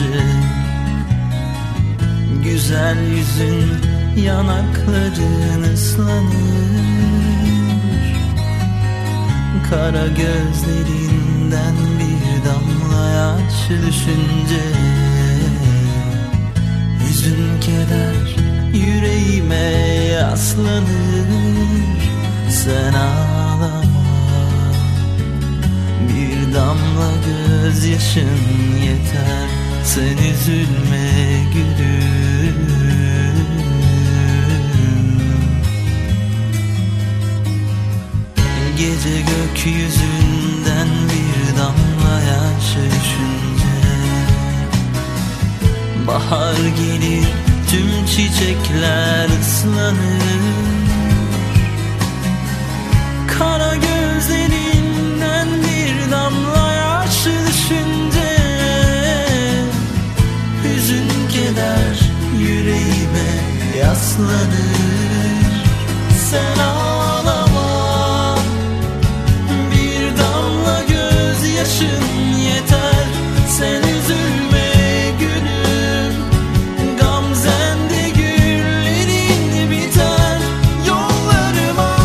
düşünce Güzel yüzün yanakların ıslanır. Kara gözlerinden bir damla yaş düşünce. Hüzün keder yüreğime yaslanır. Sen ağlama. Bir damla gözyaşın yeter Sen üzülme gülüm. Gece gökyüzünden bir damla yaş düşünce. Bahar gelir tüm çiçekler ıslanır. Kara göz Sen ağlama Bir damla gözyaşın yeter. Sen üzülme gülüm Gamzende güllerin biter. Yollarıma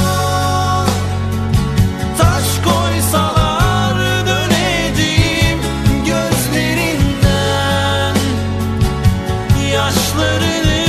Taş koysalar döneceğim Gözlerinden. Yaşlarını